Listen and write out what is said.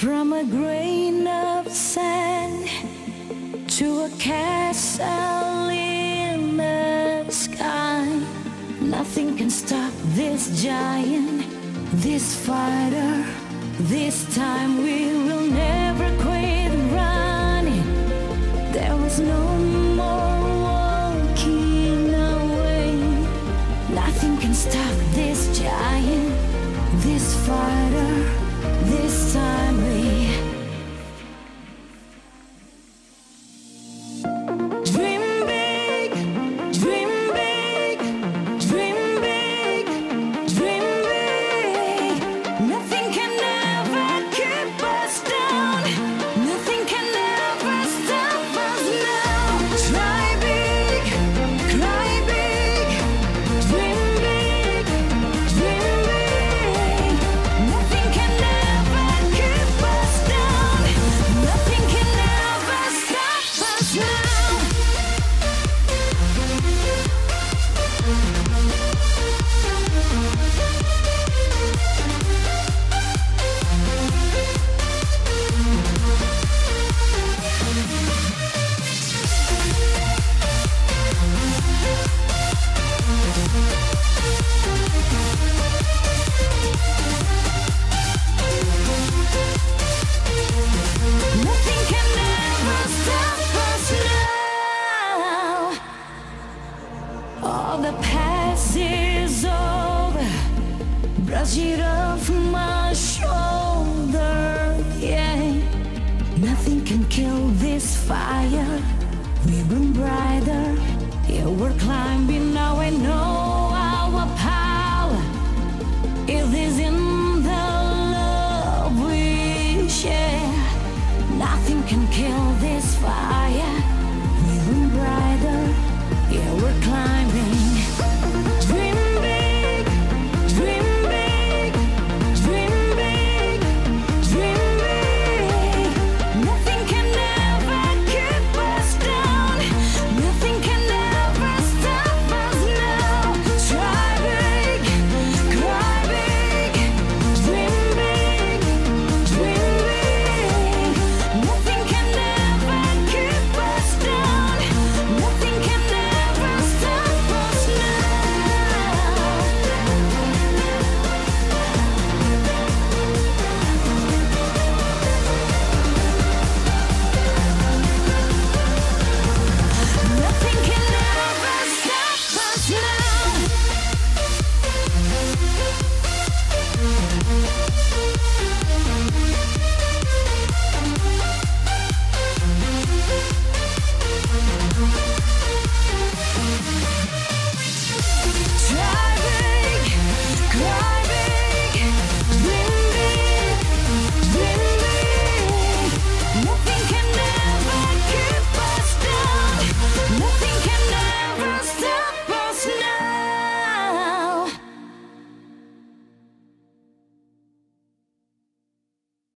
From a grain of sand to a castle in the sky. Nothing can stop this giant, this fighter. This time we will never quit running. There was no more walking away. Nothing can stop this giant, this fighter. brush it off my shoulder. Yeah, nothing can kill this fire. We burn brighter. Yeah, we're climbing now. I know our power. It is in the love we share. Nothing can kill this fire. We burn brighter.